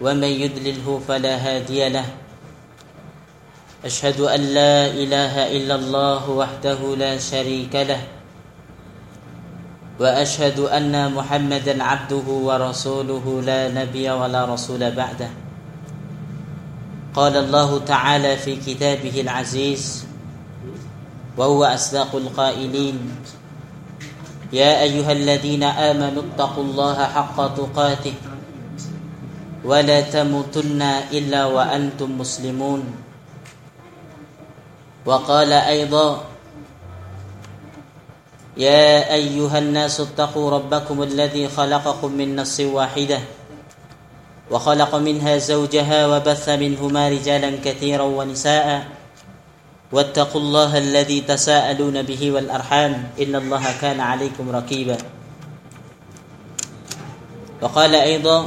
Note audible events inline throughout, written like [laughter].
ومن يدلله فلا هادي له. أشهد أن لا إله إلا الله وحده لا شريك له. وأشهد أن محمدا عبده ورسوله لا نبي ولا رسول بعده. قال الله تعالى في كتابه العزيز وهو أصدق القائلين يا أيها الذين آمنوا اتقوا الله حق تقاته ولا تموتن إلا وأنتم مسلمون. وقال أيضا يا أيها الناس اتقوا ربكم الذي خلقكم من نفس واحدة وخلق منها زوجها وبث منهما رجالا كثيرا ونساء واتقوا الله الذي تساءلون به والأرحام إن الله كان عليكم رقيبا وقال أيضا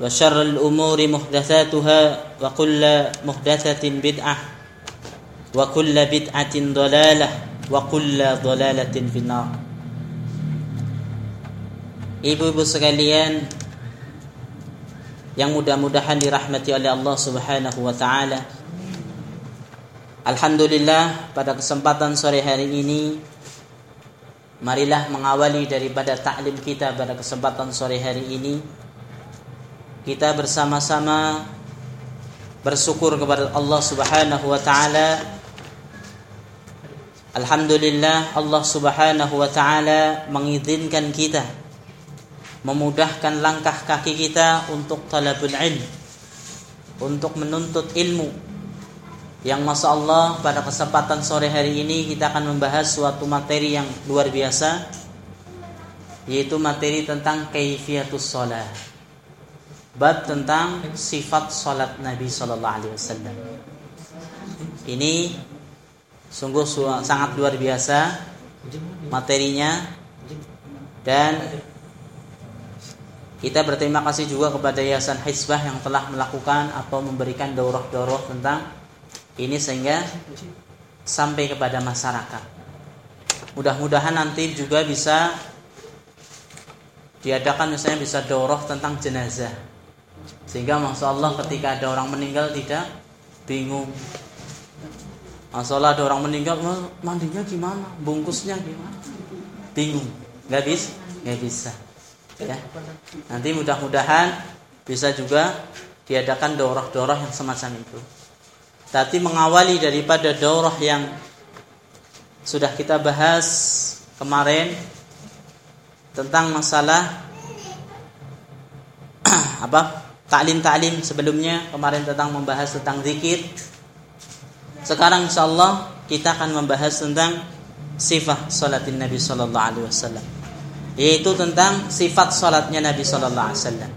وشر الأمور محدثاتها وكل محدثة بدعة وكل بدعة ضلالة وكل ضلالة في النار Ibu-ibu sekalian yang mudah-mudahan dirahmati oleh Allah Subhanahu wa taala. Alhamdulillah pada kesempatan sore hari ini marilah mengawali daripada taklim kita pada kesempatan sore hari ini kita bersama-sama bersyukur kepada Allah Subhanahu wa taala. Alhamdulillah Allah Subhanahu wa taala mengizinkan kita memudahkan langkah kaki kita untuk talabul ilm untuk menuntut ilmu yang Masya Allah pada kesempatan sore hari ini kita akan membahas suatu materi yang luar biasa yaitu materi tentang kaifiatus sholat bab tentang sifat sholat Nabi Shallallahu Alaihi Wasallam ini sungguh sangat luar biasa materinya dan kita berterima kasih juga kepada Yayasan Hizbah yang telah melakukan atau memberikan daurah-daurah tentang ini sehingga sampai kepada masyarakat. Mudah-mudahan nanti juga bisa diadakan misalnya bisa daurah tentang jenazah. Sehingga Masya Allah ketika ada orang meninggal tidak bingung. Masya Allah ada orang meninggal mandinya gimana, bungkusnya gimana, bingung, nggak bisa, nggak bisa ya. Nanti mudah-mudahan bisa juga diadakan daurah-daurah yang semacam itu. Tapi mengawali daripada daurah yang sudah kita bahas kemarin tentang masalah [clears throat] apa taklim-taklim sebelumnya kemarin tentang membahas tentang zikir. Sekarang insyaallah kita akan membahas tentang sifat salatin Nabi wasallam yaitu tentang sifat salatnya Nabi wasallam.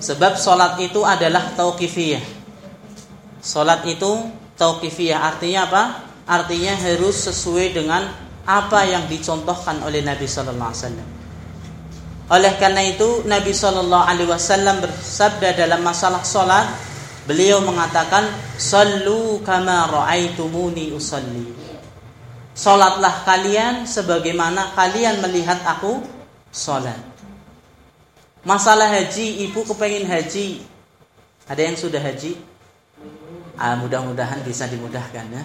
Sebab salat itu adalah tauqifiyah. Salat itu tauqifiyah artinya apa? Artinya harus sesuai dengan apa yang dicontohkan oleh Nabi sallallahu alaihi wasallam. Oleh karena itu Nabi sallallahu alaihi wasallam bersabda dalam masalah salat, beliau mengatakan, "Sallu kama raaitumuni usalli." Salatlah kalian sebagaimana kalian melihat aku salat. Masalah haji, ibu kepengen haji. Ada yang sudah haji? Ah, mudah-mudahan bisa dimudahkan ya.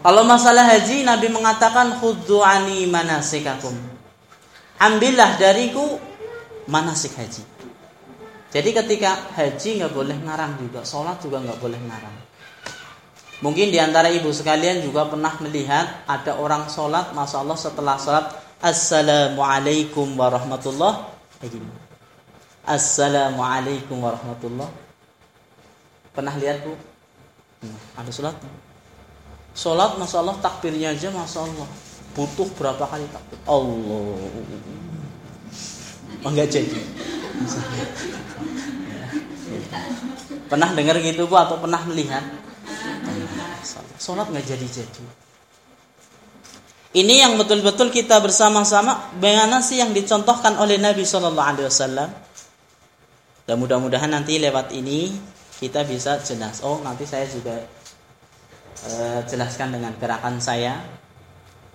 Kalau masalah haji, Nabi mengatakan khuddu'ani manasikakum. Ambillah dariku manasik haji. Jadi ketika haji nggak boleh ngarang juga, sholat juga nggak boleh ngarang. Mungkin di antara ibu sekalian juga pernah melihat ada orang sholat, masya Allah setelah sholat, Assalamualaikum warahmatullah. Begini. Assalamualaikum warahmatullah. Pernah lihat bu? Ada sholat? Sholat, masya Allah takbirnya aja, masya Allah. Butuh berapa kali takbir? Allah. Enggak jadi. Pernah dengar gitu bu atau pernah melihat? Sholat nggak jadi-jadi. Ini yang betul-betul kita bersama-sama bagaimana sih yang dicontohkan oleh Nabi Shallallahu Alaihi Wasallam. Dan mudah-mudahan nanti lewat ini kita bisa jelas. Oh nanti saya juga uh, jelaskan dengan gerakan saya.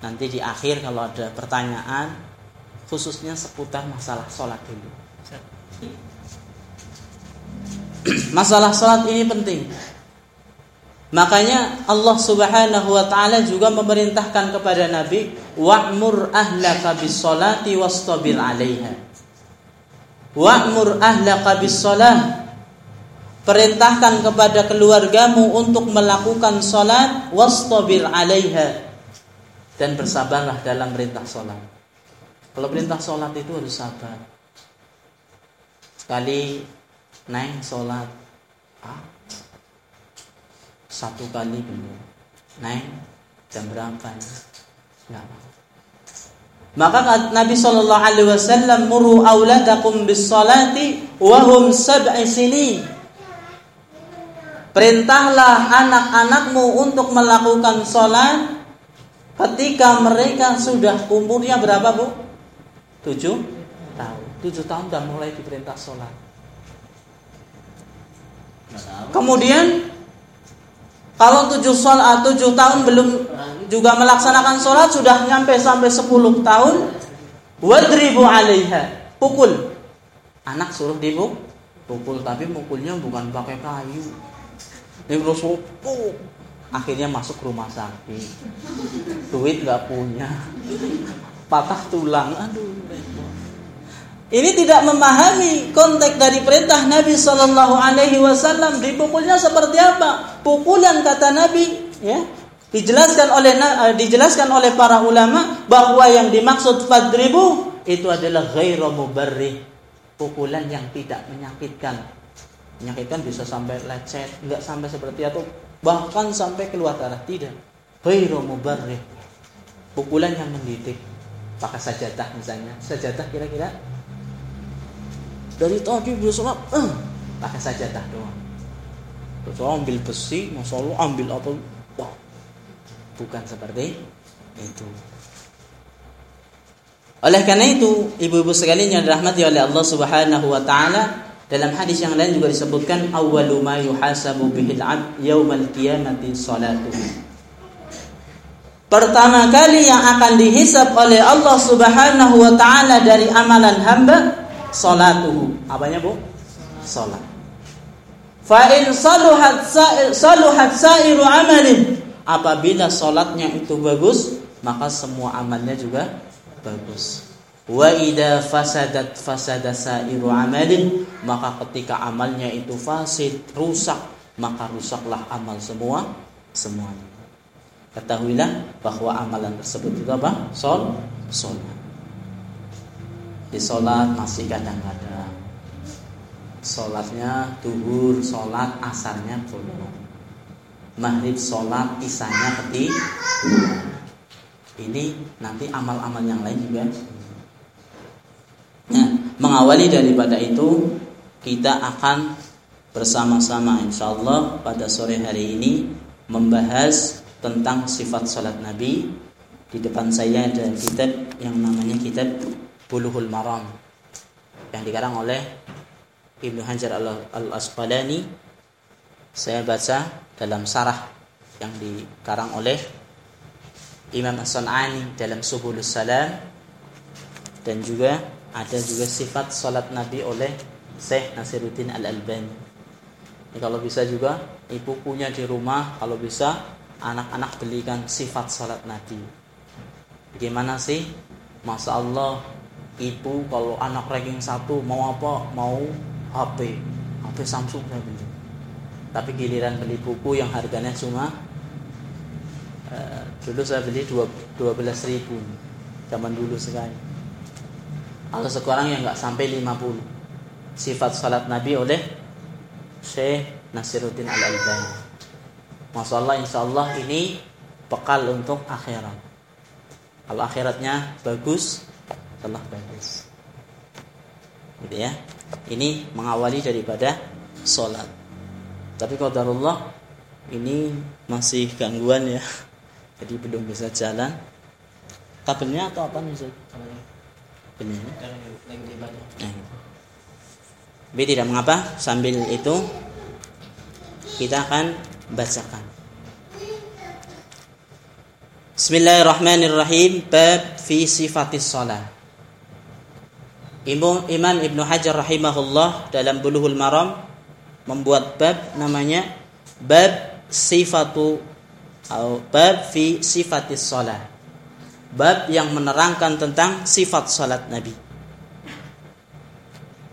Nanti di akhir kalau ada pertanyaan khususnya seputar masalah sholat dulu. Masalah sholat ini penting. Makanya Allah Subhanahu wa taala juga memerintahkan kepada Nabi, "Wa'mur ahlaka bis-sholati wastabir 'alaiha." Wa'mur ahlaka bis-shalah. Perintahkan kepada keluargamu untuk melakukan salat wastabir 'alaiha dan bersabarlah dalam perintah salat. Kalau perintah salat itu harus sabar. Sekali naik salat, ah, satu kali dulu. Naik jam berapa nggak maka Nabi Shallallahu Alaihi Wasallam muru auladakum bis salati wahum sab'i sini perintahlah anak-anakmu untuk melakukan sholat ketika mereka sudah umurnya berapa bu tujuh tahun tujuh tahun sudah mulai diperintah sholat kemudian kalau tujuh sholat, tujuh tahun belum juga melaksanakan sholat sudah nyampe sampai sepuluh tahun, wadribu alaiha, pukul. Anak suruh dipukul, pukul tapi mukulnya bukan pakai kayu. Dia pukul. Akhirnya masuk rumah sakit. Duit nggak punya. Patah tulang. Aduh. Ini tidak memahami konteks dari perintah Nabi Shallallahu Alaihi Wasallam. Dipukulnya seperti apa? Pukulan kata Nabi, ya, dijelaskan oleh eh, dijelaskan oleh para ulama bahwa yang dimaksud fadribu itu adalah ghairu mubarrih. Pukulan yang tidak menyakitkan. Menyakitkan bisa sampai lecet, enggak sampai seperti itu, bahkan sampai keluar darah tidak. Ghairu mubarrih. Pukulan yang mendidik. Pakai sajadah misalnya. Sajadah kira-kira dari tadi sholat eh, pakai sajadah doang terus ambil besi masya Allah ambil apa wah bukan seperti itu oleh karena itu ibu-ibu sekalian yang dirahmati oleh Allah Subhanahu wa taala dalam hadis yang lain juga disebutkan awwalu ma yuhasabu bihil 'abd yaumal qiyamati salatu. Pertama kali yang akan dihisap oleh Allah Subhanahu wa taala dari amalan hamba salatuhu. Apanya, Bu? Salat. Fa in saluhat saluhat sairu amalin. Apabila salatnya itu bagus, maka semua amalnya juga bagus. Wa idza fasadat fasada sairu amalin, maka ketika amalnya itu fasid, rusak, maka rusaklah amal semua semuanya. Ketahuilah bahwa amalan tersebut itu apa? Sol, salat di sholat masih kadang-kadang sholatnya duhur sholat asarnya belum maghrib sholat isanya peti ini nanti amal-amal yang lain juga mengawali daripada itu kita akan bersama-sama insya Allah pada sore hari ini membahas tentang sifat sholat Nabi di depan saya ada kitab yang namanya kitab Buluhul Maram yang dikarang oleh Ibnu Hajar Al-Asqalani. Saya baca dalam sarah yang dikarang oleh Imam As-Sun'ani dalam Subulus Salam dan juga ada juga sifat salat Nabi oleh Syekh Nasiruddin Al-Albani. Ini kalau bisa juga ibu punya di rumah, kalau bisa anak-anak belikan sifat salat Nabi. Bagaimana sih? Masya Allah ibu kalau anak ranking satu mau apa mau HP HP Samsung saya beli tapi giliran beli buku yang harganya cuma uh, dulu saya beli 12 ribu zaman dulu sekali kalau sekarang yang nggak sampai 50 sifat salat Nabi oleh Syekh Nasiruddin Al-Albani. Masya Allah insya Allah ini bekal untuk akhirat. Kalau akhiratnya bagus Allah bagus. Gitu ya. Ini mengawali daripada sholat tapi kalau darullah ini masih gangguan ya. [laughs] Jadi belum bisa jalan. Kabelnya atau apa nih Kabelnya nah, tapi tidak mengapa sambil itu kita akan bacakan. Bismillahirrahmanirrahim. Bab fi sifatis salat Imam Ibnu Hajar rahimahullah dalam Bulughul Maram membuat bab namanya bab sifatu atau bab fi sifatis salat Bab yang menerangkan tentang sifat salat Nabi.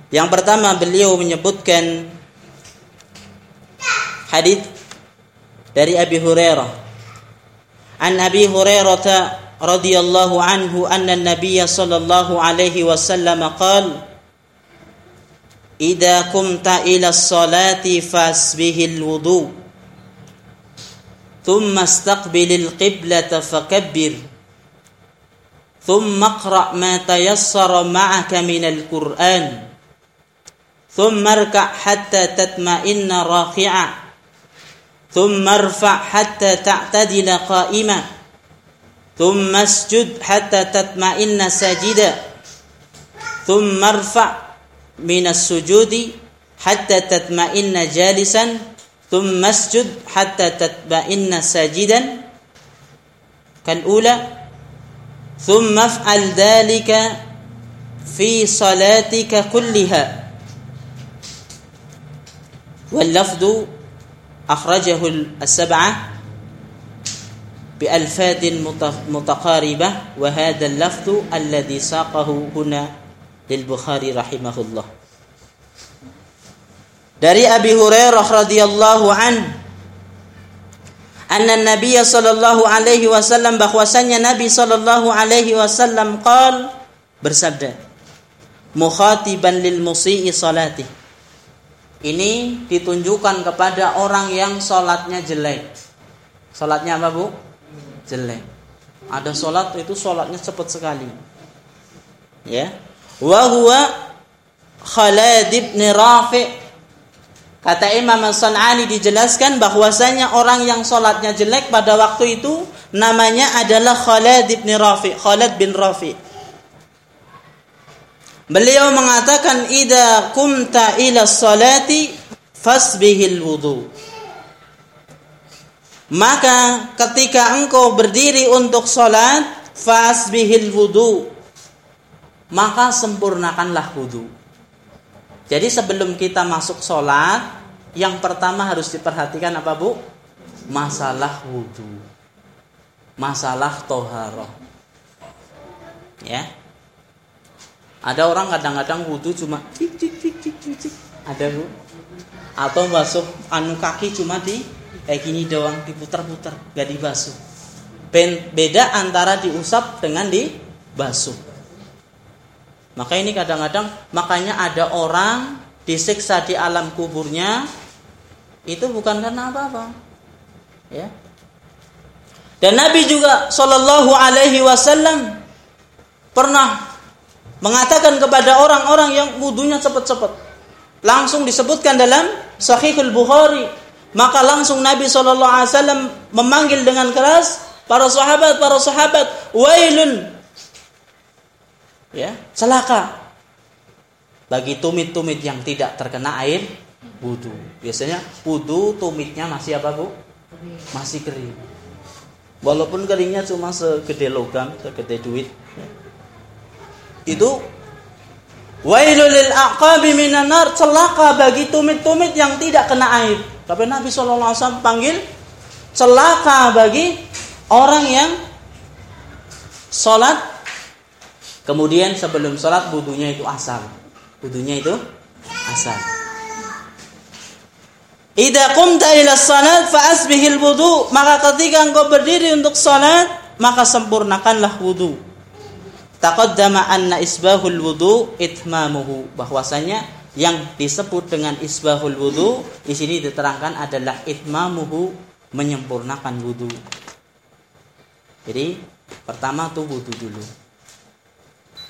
Yang pertama beliau menyebutkan hadis dari Abi Hurairah. An Abi Hurairah رضي الله عنه أن النبي صلى الله عليه وسلم قال إذا قمت إلى الصلاة فاسبه الوضوء ثم استقبل القبلة فكبر ثم اقرأ ما تيسر معك من القرآن. ثم اركع حتى تطمئن راكعا. ثم ارفع حتى تعتدل قائما. ثم اسجد حتى تطمئن ساجدا. ثم ارفع من السجود حتى تطمئن جالسا. ثم اسجد حتى تطمئن ساجدا. كالأولى ثم افعل ذلك في صلاتك كلها. واللفظ أخرجه السبعة بألفاظ متقاربة وهذا اللفظ الذي ساقه هنا للبخاري رحمه الله. dari Abi Hurairah radhiyallahu an anna Nabi sallallahu alaihi wasallam bahwasanya Nabi sallallahu alaihi wasallam qal bersabda mukhatiban lil musii salati ini ditunjukkan kepada orang yang salatnya jelek salatnya apa Bu jelek. Ada sholat itu sholatnya cepat sekali. Ya. Wa huwa Khalid bin Rafi' Kata Imam As-San'ani dijelaskan bahwasanya orang yang sholatnya jelek pada waktu itu namanya adalah Khalid bin Rafi. Khalid bin Rafi. Beliau mengatakan ida kumta ila salati fasbihil wudu. Maka ketika engkau berdiri untuk sholat, fasbihil wudu. Maka sempurnakanlah wudu. Jadi sebelum kita masuk sholat, yang pertama harus diperhatikan apa bu? Masalah wudu. Masalah toharoh. Ya. Ada orang kadang-kadang wudu cuma cik cik cik cik cik. Ada bu? Atau basuh anu kaki cuma di kayak gini doang diputar-putar gak dibasuh beda antara diusap dengan dibasuh maka ini kadang-kadang makanya ada orang disiksa di alam kuburnya itu bukan karena apa-apa. Ya. Dan Nabi juga Shallallahu Alaihi Wasallam pernah mengatakan kepada orang-orang yang wudhunya cepat-cepat. Langsung disebutkan dalam Sahihul Bukhari. Maka langsung Nabi SAW memanggil dengan keras para sahabat, para sahabat, wailun. Ya, celaka bagi tumit-tumit yang tidak terkena air wudhu. Biasanya wudhu tumitnya masih apa bu? Masih kering. Walaupun keringnya cuma segede logam, segede duit. Itu wailul lil aqabi minan nar celaka bagi tumit-tumit yang tidak kena air. Tapi Nabi SAW panggil celaka bagi orang yang sholat kemudian sebelum sholat budunya itu asal budunya itu asal Idza qumta ila salat fa asbihil wudu, maka ketika engkau berdiri untuk salat, maka sempurnakanlah wudu. Taqaddama anna isbahul wudu itmamuhu, bahwasanya yang disebut dengan isbahul wudu di sini diterangkan adalah itmamuhu menyempurnakan wudu. Jadi pertama tuh wudu dulu.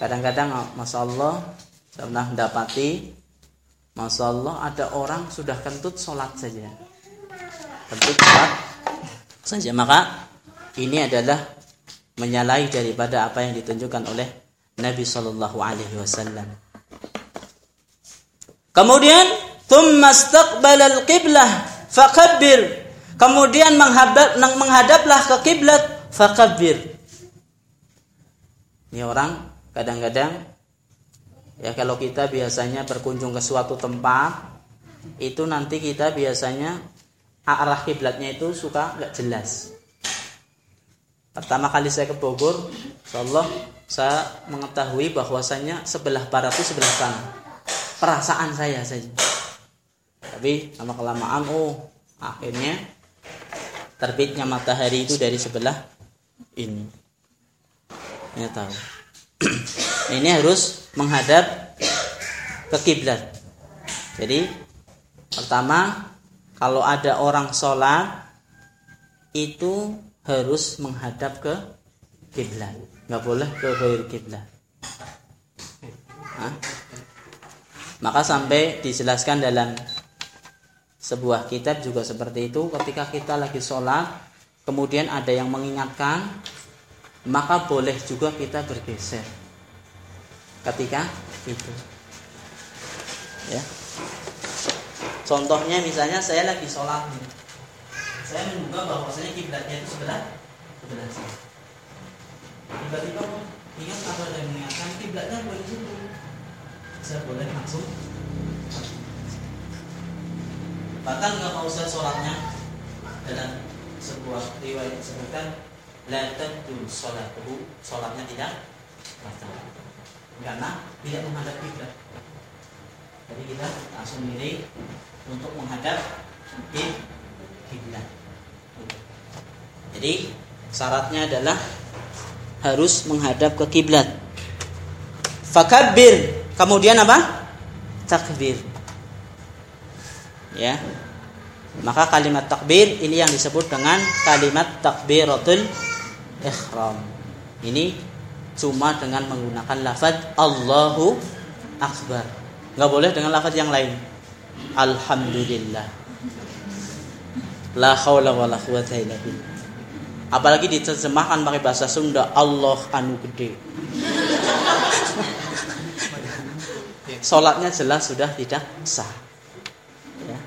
Kadang-kadang masya Allah saya pernah mendapati Masya Allah ada orang sudah kentut sholat saja Kentut sholat saja Maka ini adalah menyalahi daripada apa yang ditunjukkan oleh Nabi Shallallahu Alaihi Wasallam. Kemudian al qiblah fakabbir. Kemudian menghadap menghadaplah ke kiblat fakabbir. Ini orang kadang-kadang Ya kalau kita biasanya berkunjung ke suatu tempat itu nanti kita biasanya arah kiblatnya itu suka nggak jelas. Pertama kali saya ke Bogor, Allah saya mengetahui bahwasanya sebelah barat itu sebelah kanan. Perasaan saya saja. Tapi lama kelamaan oh akhirnya terbitnya matahari itu dari sebelah ini. Ini tahu. Ini harus menghadap ke kiblat. Jadi pertama kalau ada orang sholat itu harus menghadap ke kiblat, nggak boleh ke kiri kiblat. Maka sampai dijelaskan dalam sebuah kitab juga seperti itu ketika kita lagi sholat kemudian ada yang mengingatkan maka boleh juga kita bergeser ketika itu. Ya. Contohnya misalnya saya lagi sholat saya menduga bahwasanya kiblatnya itu sebelah sebelah sini. Tiba-tiba ingat apa yang mengingatkan kiblatnya boleh situ. Saya boleh langsung bahkan nggak usah sholatnya dalam sebuah riwayat disebutkan la tadul sholatuhu sholatnya tidak batal karena tidak menghadap kiblat. Jadi kita langsung miring untuk menghadap kiblat. Jadi syaratnya adalah harus menghadap ke kiblat. Fakabir, kemudian apa? Takbir. Ya. Maka kalimat takbir ini yang disebut dengan kalimat takbiratul ihram. Ini cuma dengan menggunakan lafaz Allahu Akbar. Nggak boleh dengan lafaz yang lain. Alhamdulillah. La haula wala quwata illa. Apalagi diterjemahkan pakai bahasa Sunda Allah anu gede. Salatnya jelas sudah tidak sah. Ya.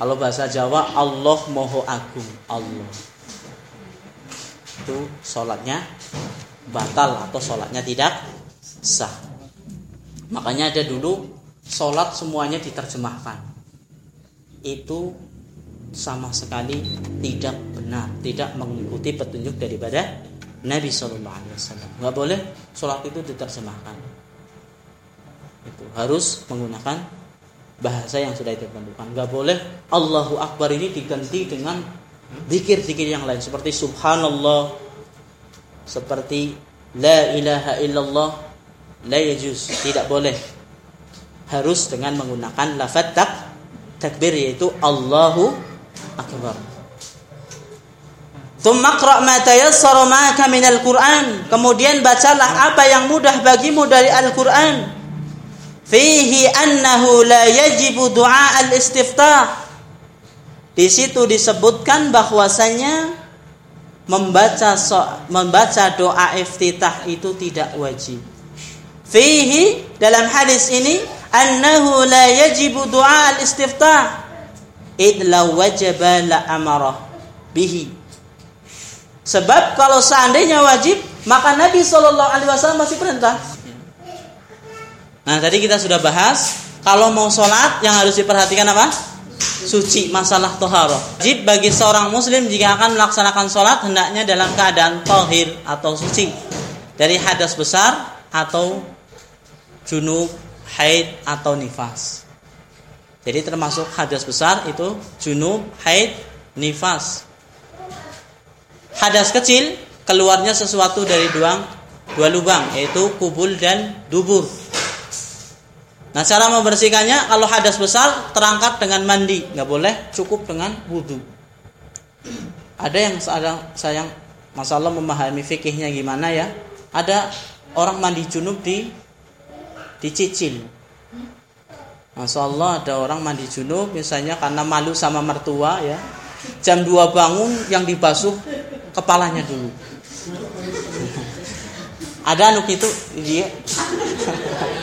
Kalau bahasa Jawa Allah moho agung Allah. Itu salatnya batal atau sholatnya tidak sah. Makanya ada dulu sholat semuanya diterjemahkan. Itu sama sekali tidak benar, tidak mengikuti petunjuk daripada Nabi Shallallahu Alaihi Wasallam. Gak boleh sholat itu diterjemahkan. Itu harus menggunakan bahasa yang sudah ditentukan. Gak boleh Allahu Akbar ini diganti dengan zikir-zikir yang lain seperti Subhanallah, seperti la ilaha illallah la yajuz tidak boleh harus dengan menggunakan lafaz tak takbir yaitu Allahu akbar Thumma ma tayassara ma'aka minal Qur'an. Kemudian bacalah apa yang mudah bagimu dari Al-Qur'an. Fihi annahu la yajibu du'a al-istiftah. Di situ disebutkan bahwasanya membaca so, membaca doa iftitah itu tidak wajib. Fihi dalam hadis ini annahu la yajibu doa al-istiftah id la wajaba la amarah bihi. Sebab kalau seandainya wajib, maka Nabi Shallallahu alaihi wasallam masih perintah. Nah, tadi kita sudah bahas kalau mau sholat yang harus diperhatikan apa? Suci masalah toharoh. Wajib bagi seorang muslim jika akan melaksanakan sholat hendaknya dalam keadaan tohir atau suci dari hadas besar atau junub, haid atau nifas. Jadi termasuk hadas besar itu junub, haid, nifas. Hadas kecil keluarnya sesuatu dari dua dua lubang yaitu kubul dan dubur. Nah cara membersihkannya kalau hadas besar terangkat dengan mandi nggak boleh cukup dengan wudhu. Ada yang sayang, sayang masalah memahami fikihnya gimana ya? Ada orang mandi junub di dicicil. Masya Allah ada orang mandi junub misalnya karena malu sama mertua ya. Jam 2 bangun yang dibasuh kepalanya dulu. [laughs] Ada anu itu dia. [laughs]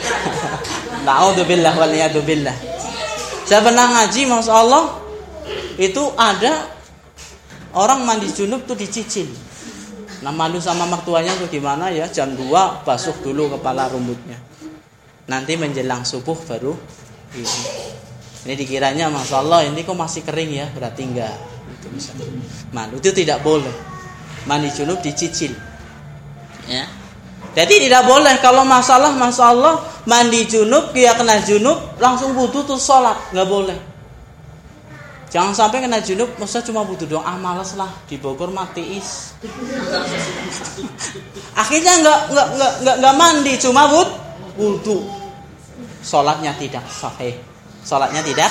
Naudzubillah wal billah. Saya pernah ngaji Masya Allah itu ada orang mandi junub tuh dicicil. Nah malu sama mertuanya tuh gimana ya jam 2 basuh dulu kepala rambutnya. Nanti menjelang subuh baru ini. Ini dikiranya Masya Allah ini kok masih kering ya berarti enggak. Itu. Malu itu tidak boleh. Mandi junub dicicil. Ya. Jadi tidak boleh kalau masalah masalah mandi junub dia kena junub langsung butuh tuh sholat nggak boleh. Jangan sampai kena junub masa cuma butuh doang ah malas lah di Bogor mati is. [laughs] Akhirnya nggak nggak nggak nggak nggak mandi cuma but butuh Sholatnya tidak sahih. Sholatnya tidak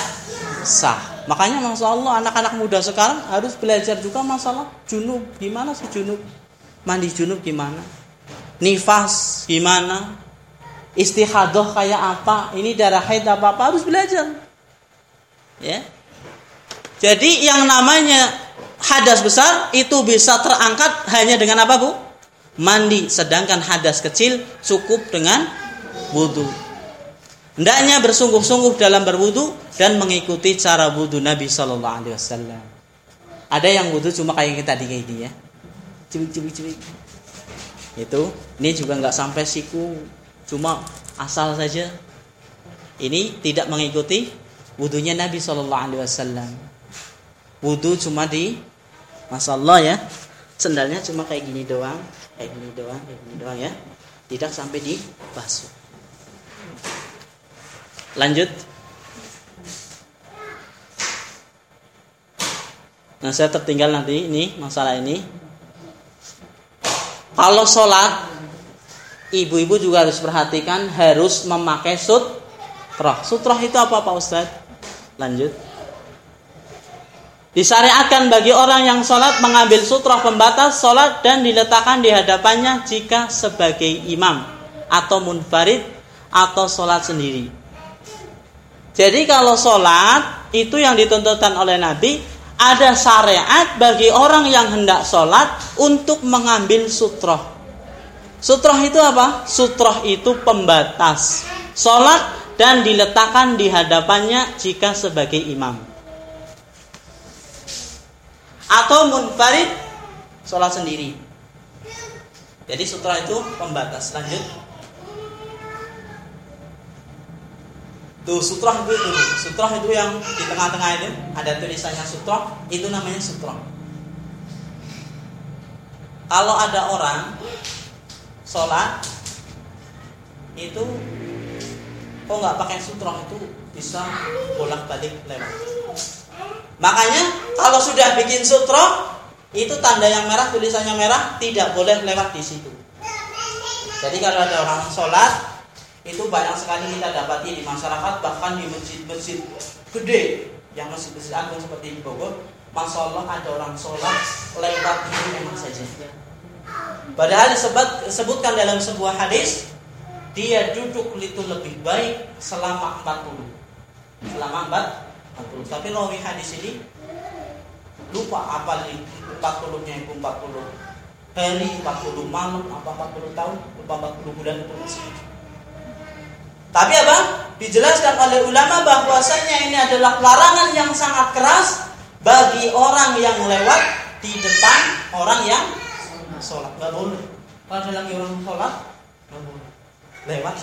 sah. Makanya masya Allah anak-anak muda sekarang harus belajar juga masalah junub. Gimana sih junub? Mandi junub gimana? nifas gimana, istihadoh kayak apa, ini darah haid apa apa harus belajar. Ya. Jadi yang namanya hadas besar itu bisa terangkat hanya dengan apa bu? Mandi. Sedangkan hadas kecil cukup dengan wudhu. Hendaknya bersungguh-sungguh dalam berwudhu dan mengikuti cara wudhu Nabi Shallallahu Alaihi. Ada yang wudhu cuma kayak kita di ini ya, cibik cibik itu ini juga nggak sampai siku cuma asal saja ini tidak mengikuti wudhunya Nabi Shallallahu Alaihi Wasallam. Wudhu cuma di masalah ya. Sendalnya cuma kayak gini doang kayak gini doang kayak gini doang ya. Tidak sampai di basuh lanjut. Nah saya tertinggal nanti ini masalah ini. Kalau sholat, ibu-ibu juga harus perhatikan harus memakai sutroh. Sutroh itu apa Pak Ustadz? Lanjut. Disyariatkan bagi orang yang sholat mengambil sutroh pembatas sholat dan diletakkan di hadapannya jika sebagai imam atau munfarid atau sholat sendiri. Jadi kalau sholat itu yang dituntutkan oleh Nabi ada syariat bagi orang yang hendak sholat untuk mengambil sutroh. Sutroh itu apa? Sutroh itu pembatas sholat dan diletakkan di hadapannya jika sebagai imam. Atau munfarid sholat sendiri. Jadi sutroh itu pembatas. Lanjut. Tuh sutroh itu tuh, sutroh itu yang di tengah-tengah itu ada tulisannya sutroh, itu namanya sutroh. Kalau ada orang sholat itu kok nggak pakai sutroh itu bisa bolak-balik lewat. Makanya kalau sudah bikin sutroh itu tanda yang merah tulisannya merah tidak boleh lewat di situ. Jadi kalau ada orang sholat itu banyak sekali kita dapati di masyarakat bahkan di masjid-masjid gede yang masjid-masjid agung seperti di Bogor Masya ada orang sholat lewat ini memang saja Padahal disebut, disebutkan dalam sebuah hadis Dia duduk itu lebih baik selama 40 Selama 40 Tapi rawi hadis ini Lupa apa 40 nya itu 40 hari, 40 malam, apa 40 tahun Lupa 40 bulan masih tapi apa? Dijelaskan oleh ulama bahwasanya ini adalah larangan yang sangat keras bagi orang yang lewat di depan orang yang sholat. Gak boleh. Kalau ada lagi orang sholat, gak boleh. Lewat.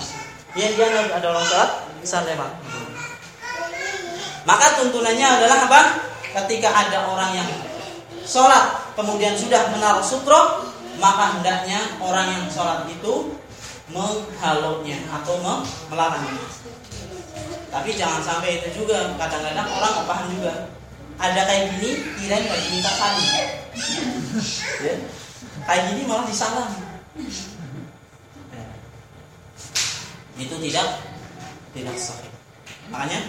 Ya dia ada orang sholat, bisa lewat. Maka tuntunannya adalah apa? Ketika ada orang yang sholat kemudian sudah menaruh sutro, maka hendaknya orang yang sholat itu menghalaunya atau melarangnya. Tapi jangan sampai itu juga. Kadang-kadang orang nggak paham juga. Ada kayak gini, kirain nggak diminta salim. ya. Kayak gini malah disalam. Ya. Itu tidak tidak sahih. Makanya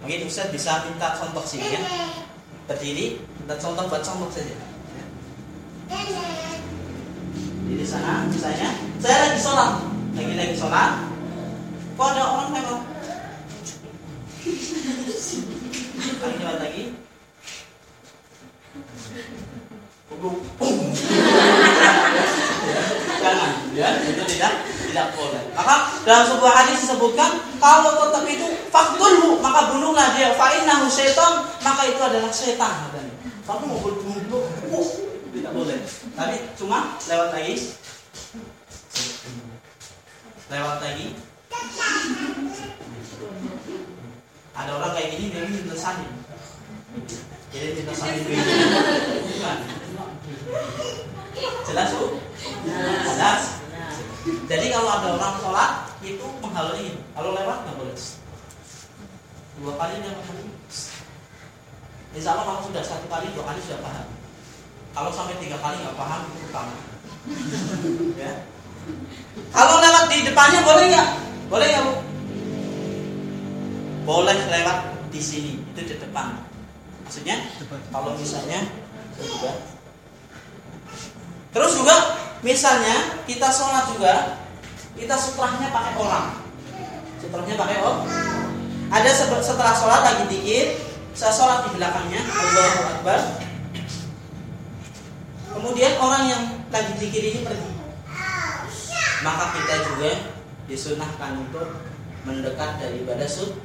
mungkin Ustaz bisa minta contoh sini ya. Berdiri, minta contoh buat contoh saja. Di sana, misalnya, saya lagi sholat, lagi lagi sholat. Kok ada orang memang Kalimat lagi. Jangan, ya, itu tidak tidak boleh. Maka dalam sebuah hadis disebutkan kalau tetap itu faktulhu maka bunuhlah dia. Fa'innahu syaitan maka itu adalah setan. Kamu mau bunuh tidak boleh. Tapi cuma lewat lagi. Lewat lagi ada orang kayak gini dia minta salim jadi minta salim bukan jelas bu jelas jadi kalau ada orang sholat itu menghalangi kalau lewat nggak boleh. Dua kali dia menghalangi Insya Allah kalau sudah satu kali dua kali sudah paham. Kalau sampai tiga kali nggak paham itu utama. [laughs] Ya. Kalau lewat di depannya boleh nggak? Boleh nggak bu? Boleh lewat di sini itu di depan. Maksudnya kalau misalnya juga. Terus juga misalnya kita sholat juga kita sutrahnya pakai orang sutrahnya pakai orang ada setelah sholat lagi dikit saya sholat di belakangnya. Allahu Akbar. Kemudian orang yang lagi dikit ini pergi. Maka kita juga disunahkan untuk mendekat daripada sud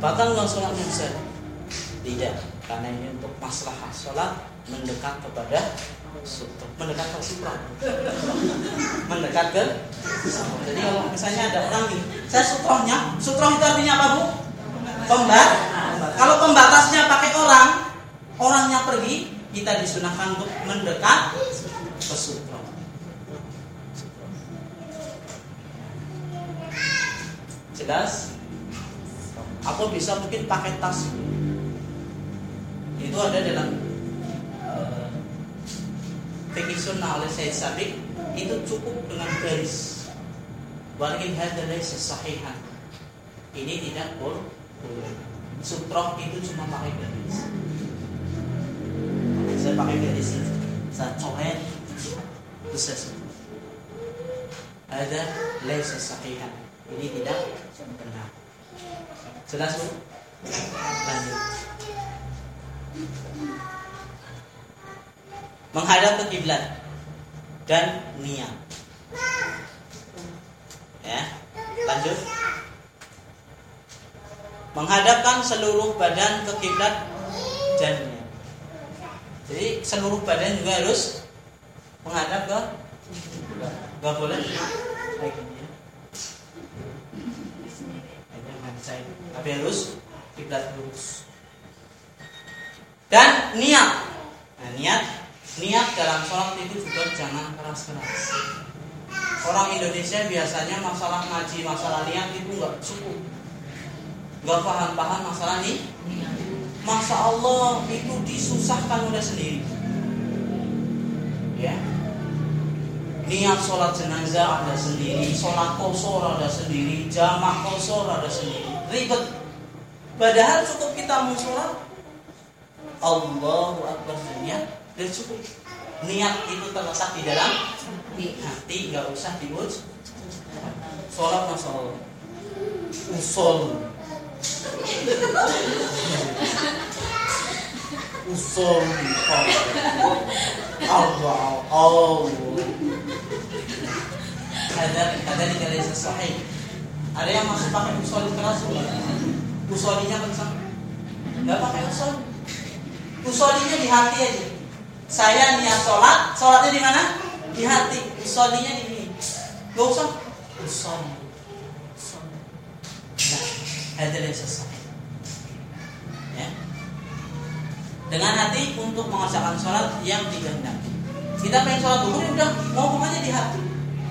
Bahkan uang sholatnya bisa Tidak Karena ini untuk masalah sholat Mendekat kepada sutra Mendekat ke sutra Mendekat ke Jadi kalau misalnya ada orang nih Saya sutrohnya Sutroh itu artinya apa bu? Pembat Kalau pembatasnya pakai orang Orangnya pergi Kita disunahkan untuk mendekat ke sutra Jelas? Atau bisa mungkin pakai tas. Itu ada dalam uh, sunnah oleh Sabik itu cukup dengan garis. Walakin hadalai sesahihan. Ini tidak boleh. Sutroh itu cuma pakai garis. Saya pakai garis ini. Saya coret itu saya Ada laisa sahihan. Ini tidak benar. Jelas bu? Lanjut. Menghadap ke kiblat dan niat. Ya, lanjut. Menghadapkan seluruh badan ke kiblat dan niat. Jadi seluruh badan juga harus menghadap ke Gak boleh kayak gini ya. Tapi harus kiblat lurus. Dan niat. Nah, niat niat dalam sholat itu juga jangan keras-keras. Orang Indonesia biasanya masalah ngaji, masalah niat itu nggak cukup, nggak paham-paham masalah nih. Masa Allah itu disusahkan udah sendiri. Ya, Niat sholat jenazah ada sendiri, sholat kosor ada sendiri, jamak kosor ada sendiri. Ribet. Padahal cukup kita mau sholat, Allahu Akbar niat dan cukup. Niat itu terletak di dalam hati, nggak usah diuj. Sholat masya. Usul. Usul. Allah. Allah ada ada di kali sahih. Ada yang masuk pakai usul keras Usulinya kencang. Enggak pakai usul. Usulinya di hati aja. Saya niat sholat, sholatnya di mana? Di hati. Usulinya di sini. Gak usah. Usul. Nah, ada yang sahih. Ya. Dengan hati untuk mengerjakan sholat yang digendang. Kita pengen sholat dulu, udah ngomong aja di hati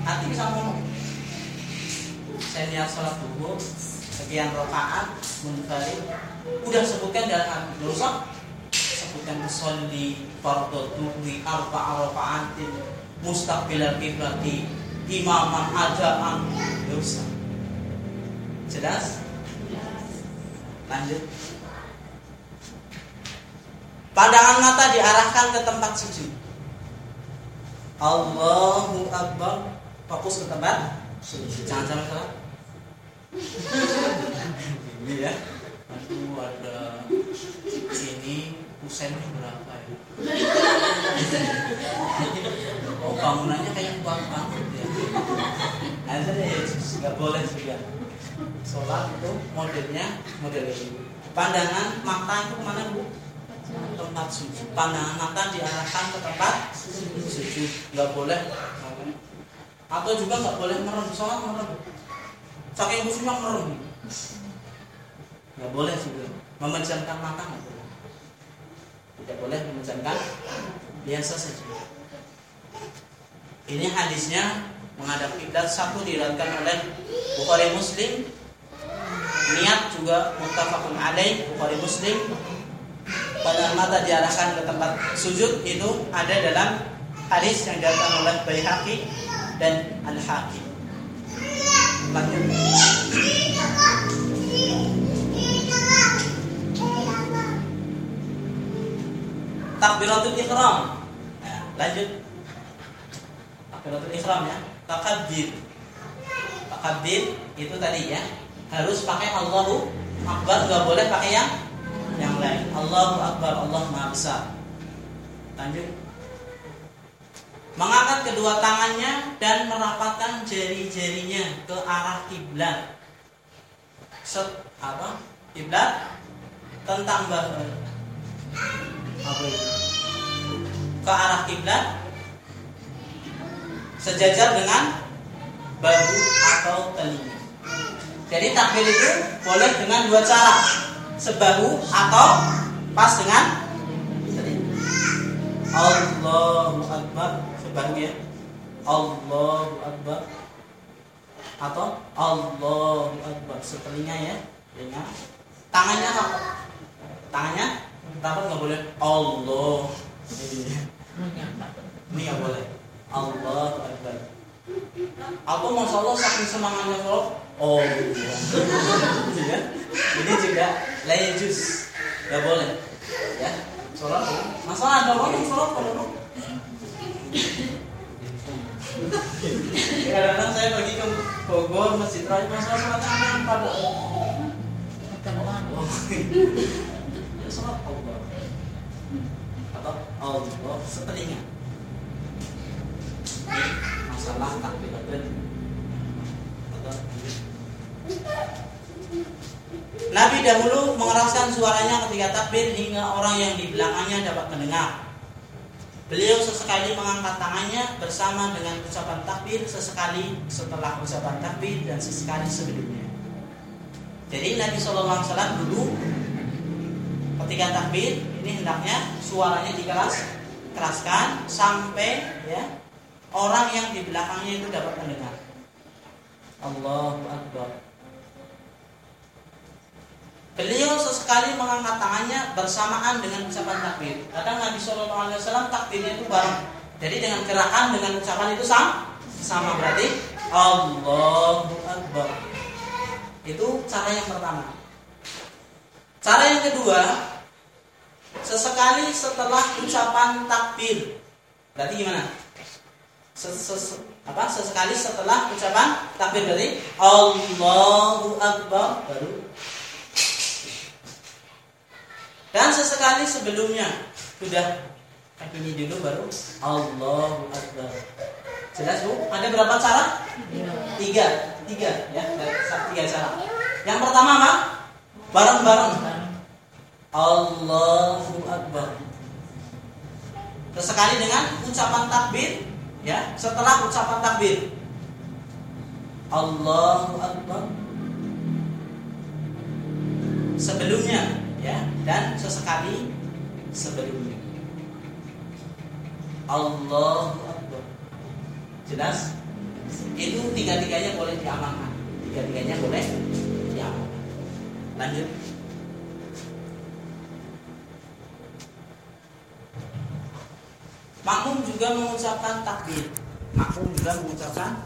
hati bisa ngomong saya lihat sholat dulu sekian rakaat munfarid udah sebutkan dalam hati dosa sebutkan usolli fardhu duhri arba'a rakaatin mustaqbilal kiblati. Imaman adaan dosa jelas? Lanjut. Pandangan mata diarahkan ke tempat sujud. Allahu Akbar. Fokus ke tempat sujud. Jangan sampai salah. [laughs] Ini ya. Aduh ada ini kusennya berapa ya? Oh bangunannya kayak kuat banget ya. Ada ya nggak boleh juga. Sholat itu modelnya model ini. Pandangan mata itu ke mana bu? Tempat sujud. Pandangan mata diarahkan ke tempat sujud. Nggak boleh. Atau juga nggak boleh merem. Sholat merem. Saking khusyuknya merem. Nggak boleh juga. Memejamkan mata nggak boleh tidak boleh memejamkan biasa saja. Ini hadisnya menghadap kiblat satu diriwayatkan oleh Bukhari Muslim. Niat juga muttafaqun alaih Bukhari Muslim. Pada mata diarahkan ke tempat sujud itu ada dalam hadis yang diriwayatkan oleh Baihaqi dan Al-Hakim lanjut takbiratul ihram. Lanjut. Takbiratul ihram ya. Takbir takbir itu tadi ya. Harus pakai Allahu Akbar nggak boleh pakai yang yang lain. Allahu Akbar Allah Maha Besar. Lanjut. Mengangkat kedua tangannya dan merapatkan jari-jarinya ke arah kiblat. Set apa? Kiblat. Tentang bahu apa itu ke arah kiblat. Sejajar dengan bahu atau telinga. Jadi takbir itu boleh dengan dua cara. Sebahu atau pas dengan Allahu Akbar. Sebahu ya. Allahu Akbar. Atau Allahu Akbar. Setelinga ya. Telinga. Tangannya apa? Tangannya rapat nggak boleh Allah? Ini nggak boleh. Allahu Akbar. Apa masya Allah saking semangatnya kalau oh ya ini juga lain jus. Nggak boleh. Ya sholat masalah ada orang yang sholat kalau kadang-kadang saya pergi ke Bogor masjid Raya masalah sholatnya yang pada sholat Allah atau Allah setelinga masalah takbiratul Nabi dahulu mengeraskan suaranya ketika takbir hingga orang yang di belakangnya dapat mendengar. Beliau sesekali mengangkat tangannya bersama dengan ucapan takbir sesekali setelah ucapan takbir dan sesekali sebelumnya. Jadi Nabi Shallallahu Alaihi Wasallam dulu ketika takbir ini hendaknya suaranya dikeras keraskan sampai ya orang yang di belakangnya itu dapat mendengar. Allahu Akbar. Beliau sesekali mengangkat tangannya bersamaan dengan ucapan takbir. Kadang Nabi Shallallahu Alaihi Wasallam takbirnya itu bareng. Jadi dengan gerakan dengan ucapan itu sama, sama berarti Allahu Akbar. Itu cara yang pertama. Cara yang kedua, sesekali setelah ucapan takbir. Berarti gimana? Ses apa sesekali setelah ucapan takbir berarti Allahu Akbar baru dan sesekali sebelumnya sudah ini dulu baru Allahu Akbar. Jelas bu? Ada berapa cara? Tiga, tiga ya, tiga cara. Yang pertama apa? Bareng-bareng. Allahu Akbar. Sesekali dengan ucapan takbir, ya. Setelah ucapan takbir, Allahu Akbar. Sebelumnya ya dan sesekali sebelumnya Allahu Akbar jelas Itu tiga-tiganya boleh diamalkan. Tiga-tiganya boleh diamalkan. Lanjut. Makmum juga mengucapkan takbir. Makmum juga mengucapkan